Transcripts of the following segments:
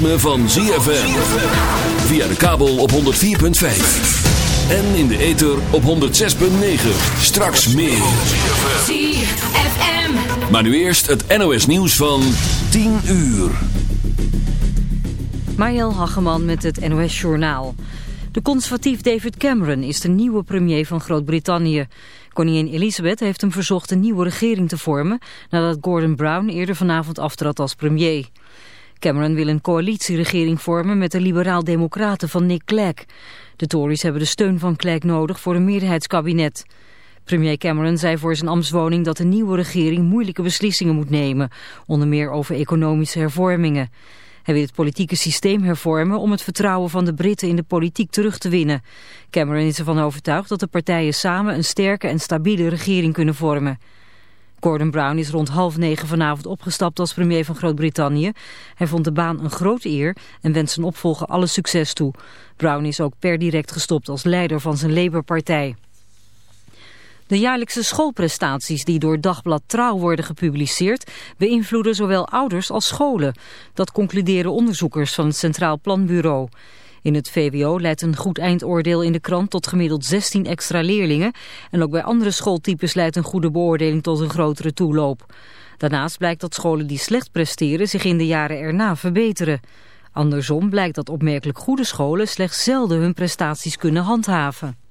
ritme van ZFM. Via de kabel op 104.5. En in de ether op 106.9. Straks meer. ZFM. Maar nu eerst het NOS nieuws van 10 uur. Mariel Hageman met het NOS Journaal. De conservatief David Cameron is de nieuwe premier van Groot-Brittannië. Koningin Elizabeth heeft hem verzocht een nieuwe regering te vormen... nadat Gordon Brown eerder vanavond aftrad als premier. Cameron wil een coalitieregering vormen met de liberaal-democraten van Nick Clegg. De Tories hebben de steun van Clegg nodig voor een meerderheidskabinet. Premier Cameron zei voor zijn ambtswoning dat de nieuwe regering moeilijke beslissingen moet nemen, onder meer over economische hervormingen. Hij wil het politieke systeem hervormen om het vertrouwen van de Britten in de politiek terug te winnen. Cameron is ervan overtuigd dat de partijen samen een sterke en stabiele regering kunnen vormen. Gordon Brown is rond half negen vanavond opgestapt als premier van Groot-Brittannië. Hij vond de baan een groot eer en wenst zijn opvolger alle succes toe. Brown is ook per direct gestopt als leider van zijn Labour-partij. De jaarlijkse schoolprestaties die door Dagblad Trouw worden gepubliceerd... beïnvloeden zowel ouders als scholen. Dat concluderen onderzoekers van het Centraal Planbureau. In het VWO leidt een goed eindoordeel in de krant tot gemiddeld 16 extra leerlingen. En ook bij andere schooltypes leidt een goede beoordeling tot een grotere toeloop. Daarnaast blijkt dat scholen die slecht presteren zich in de jaren erna verbeteren. Andersom blijkt dat opmerkelijk goede scholen slechts zelden hun prestaties kunnen handhaven.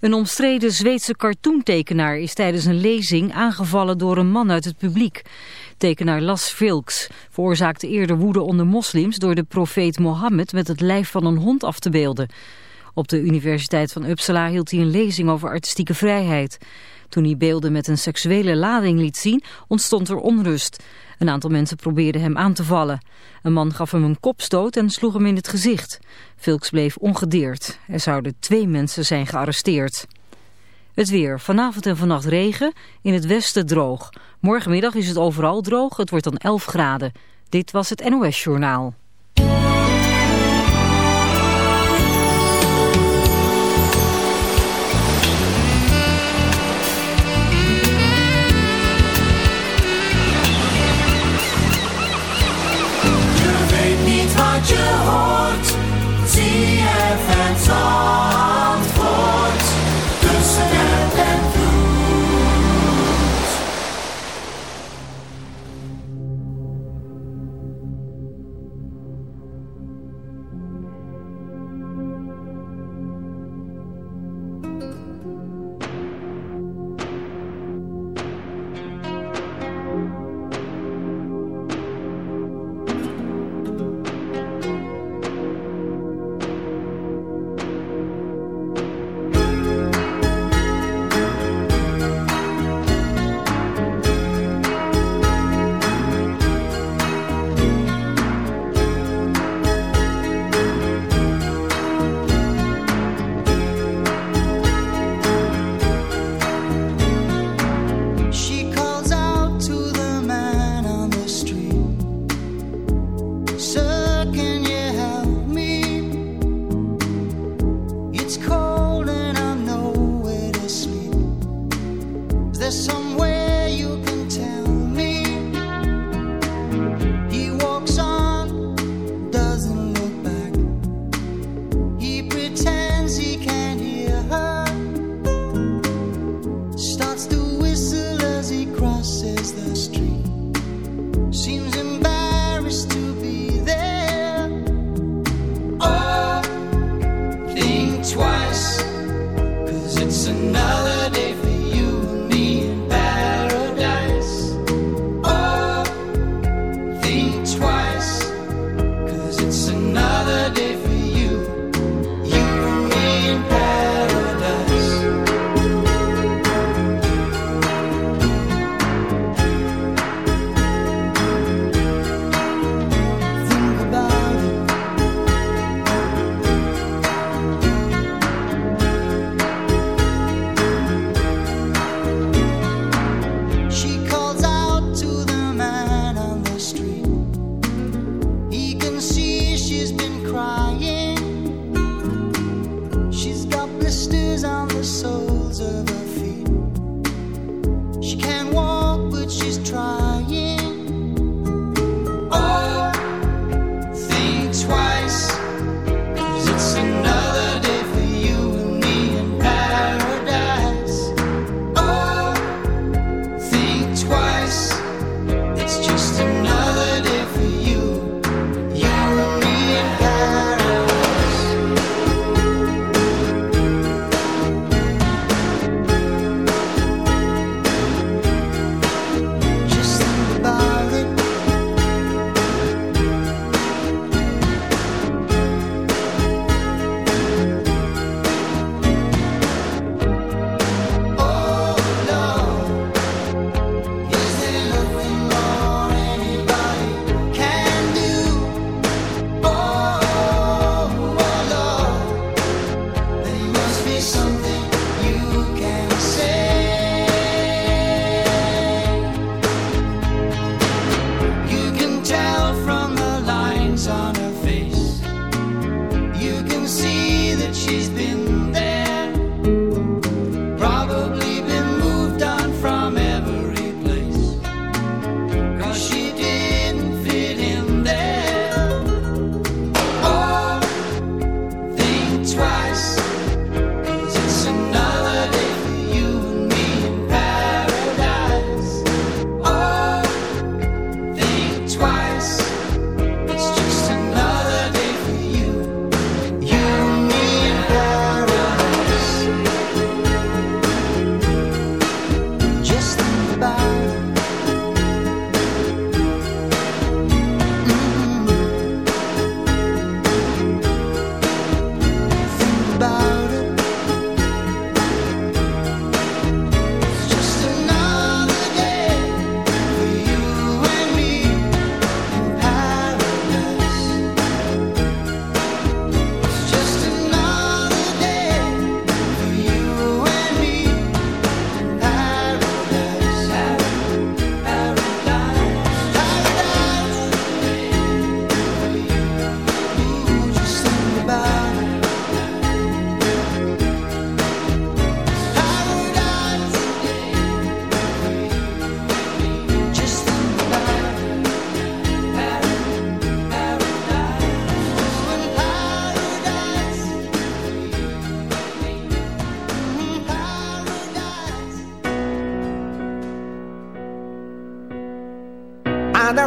Een omstreden Zweedse cartoontekenaar is tijdens een lezing aangevallen door een man uit het publiek. Tekenaar Las Vilks veroorzaakte eerder woede onder moslims door de profeet Mohammed met het lijf van een hond af te beelden. Op de Universiteit van Uppsala hield hij een lezing over artistieke vrijheid. Toen hij beelden met een seksuele lading liet zien, ontstond er onrust. Een aantal mensen probeerden hem aan te vallen. Een man gaf hem een kopstoot en sloeg hem in het gezicht. Vilks bleef ongedeerd. Er zouden twee mensen zijn gearresteerd. Het weer. Vanavond en vannacht regen. In het westen droog. Morgenmiddag is het overal droog. Het wordt dan 11 graden. Dit was het NOS Journaal.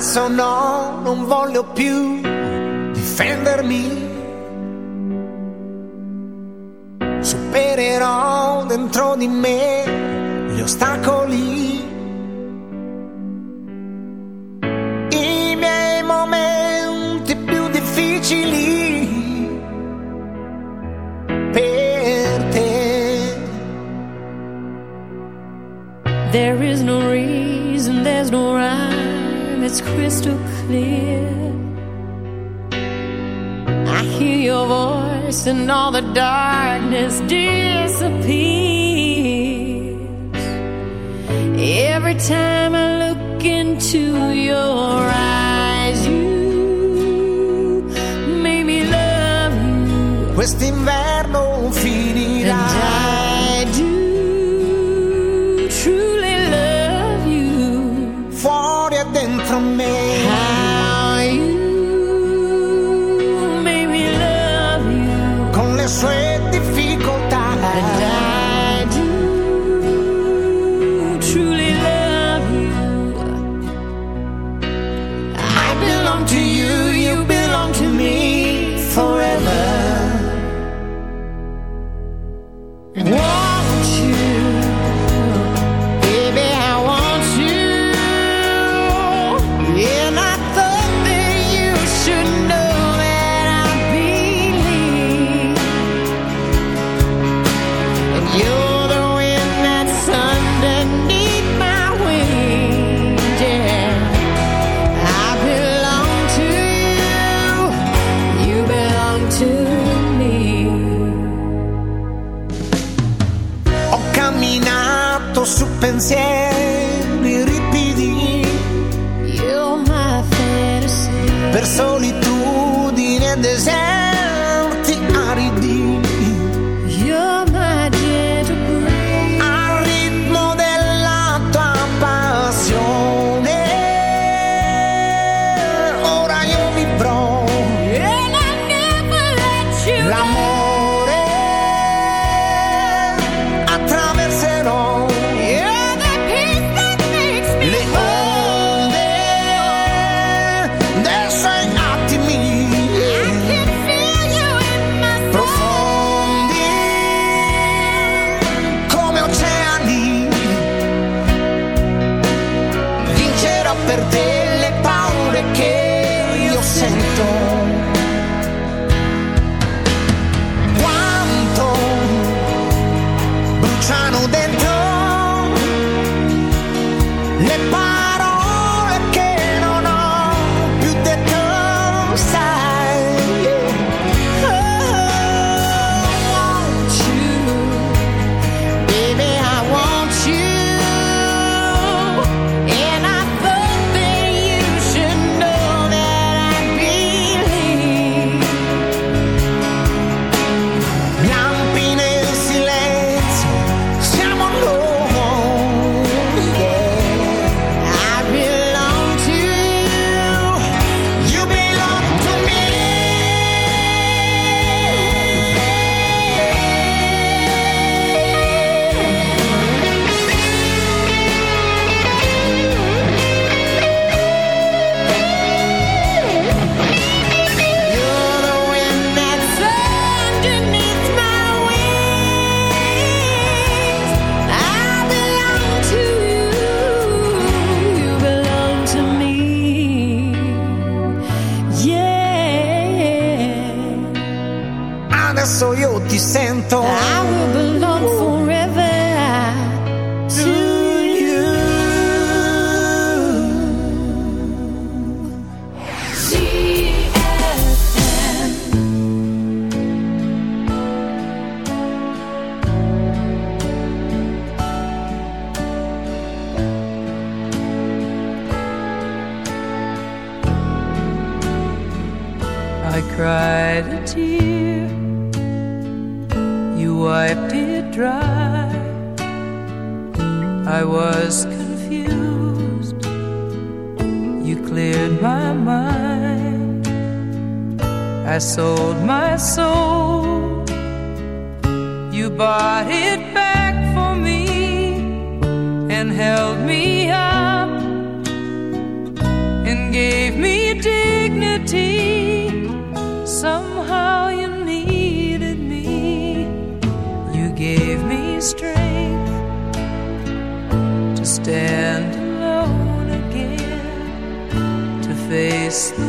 Adesso no, non voglio più difendermi. Supererò dentro di me gli ostacoli. I miei momenti più difficili per te. There is no reason, there's no rhyme it's crystal clear. I hear your voice and all the darkness disappears. Every time I look into your eyes, you make me love you. Quest'inverno. adesso io ti sento. I sold my soul. You bought it back for me and held me up and gave me dignity. Somehow you needed me. You gave me strength to stand alone again, to face the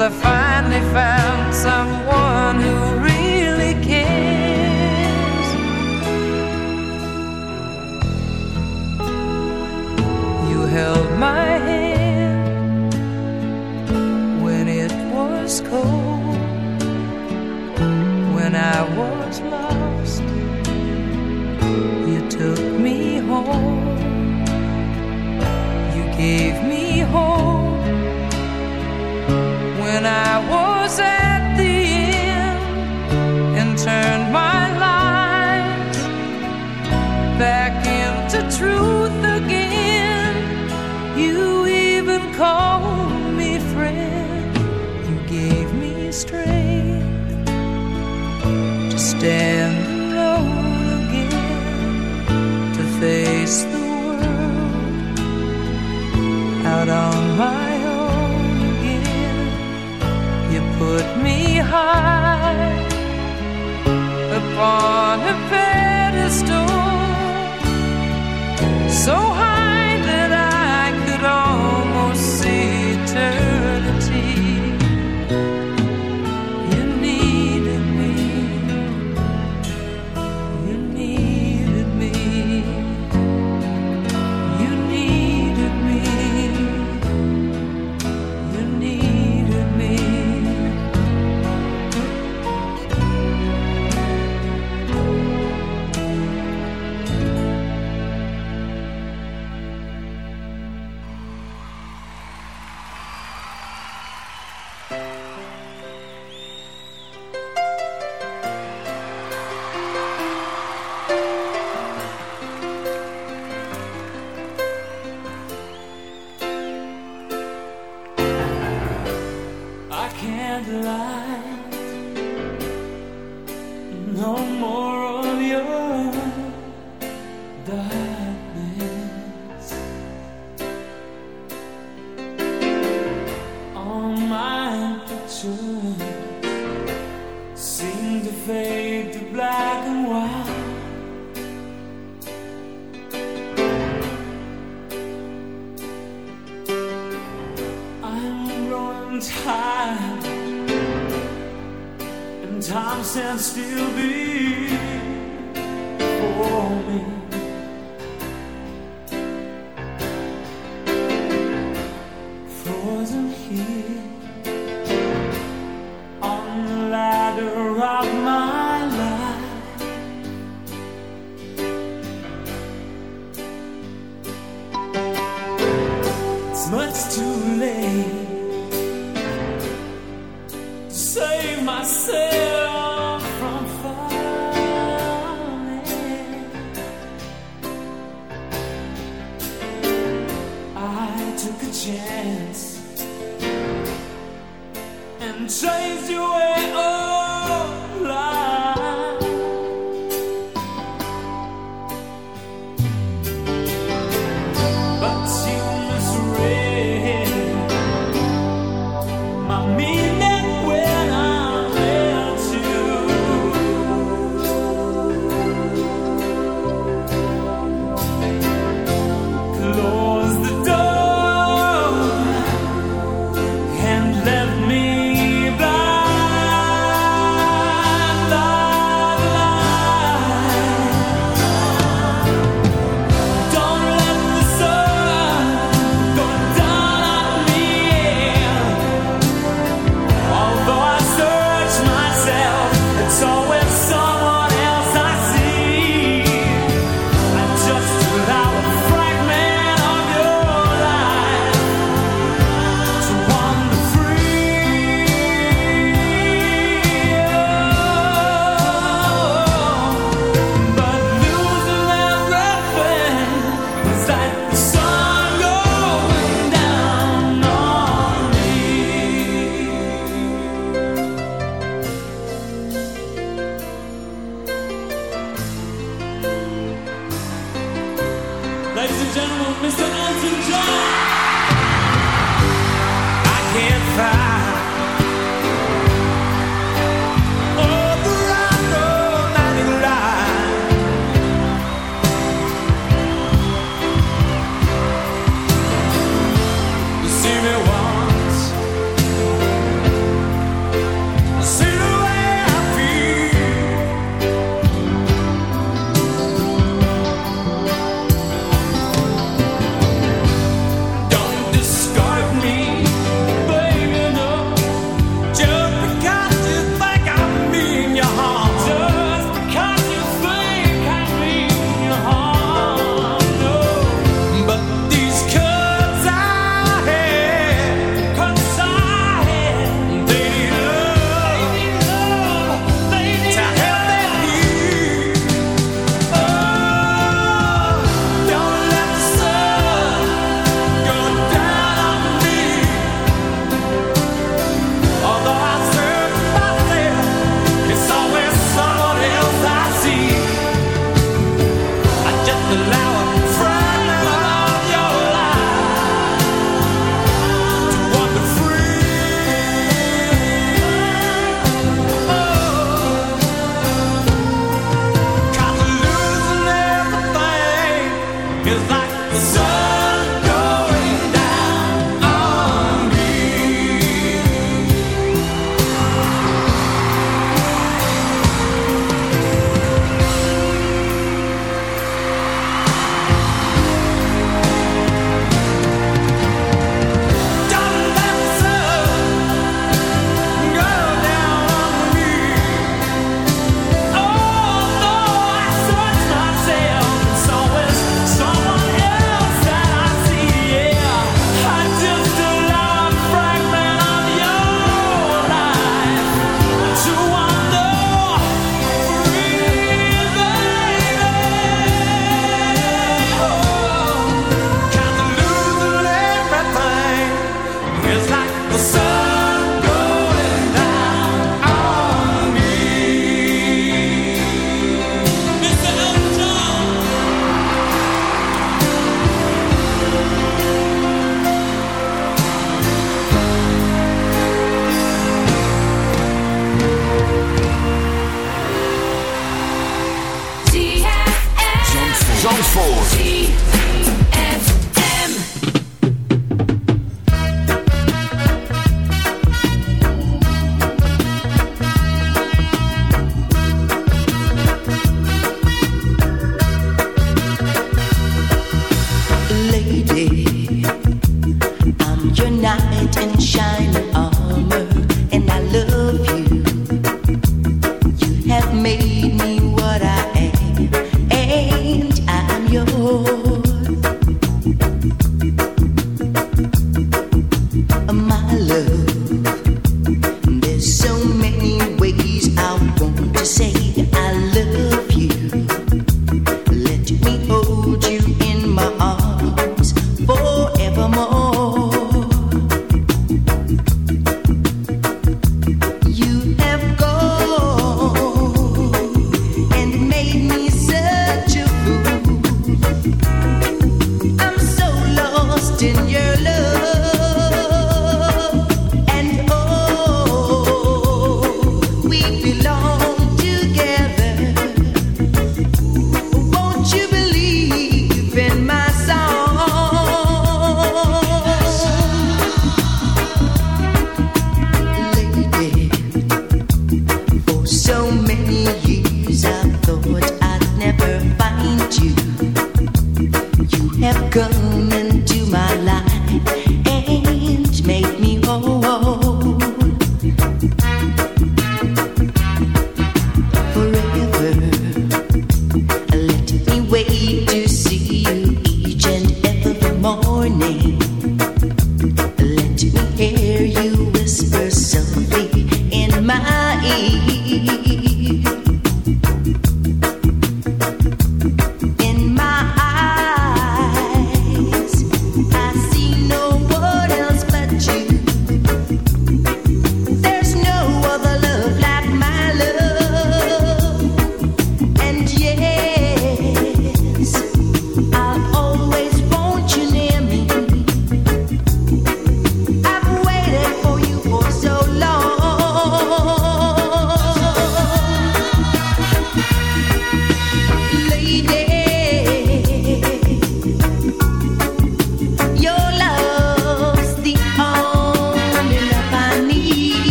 I find upon her face.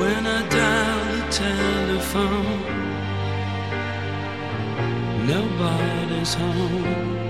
when I dial the telephone. Nobody's home.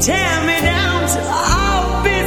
Tear me down till I'll be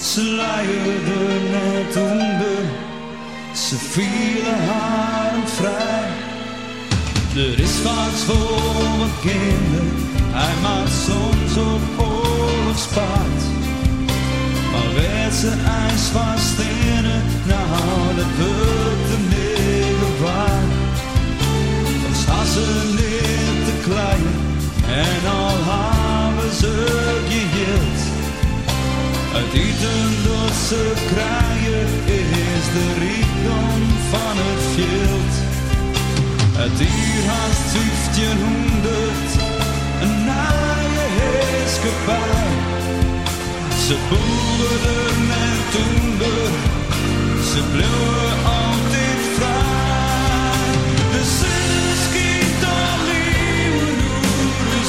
Ze leiden net onder, ze vielen haar vrij. Er is vaak voor mijn kinderen, hij maakt soms op oorlogspaard. Maar werd ze ijs vast in het, nou dat wordt hem niet waard staan ze neer te klein en al hebben ze geheeld. Het eten ze krijgen is de rijkdom van het veld. Het hier haast 1500, een naaie heerskepaar. Ze boeren en toender, ze bleven altijd vrij. De zon schiet alleen door is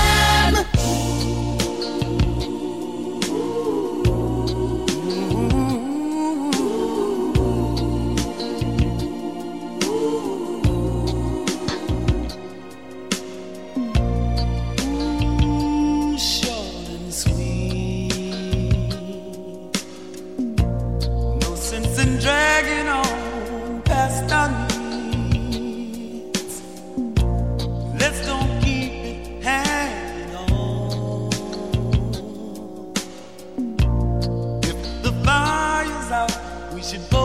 should.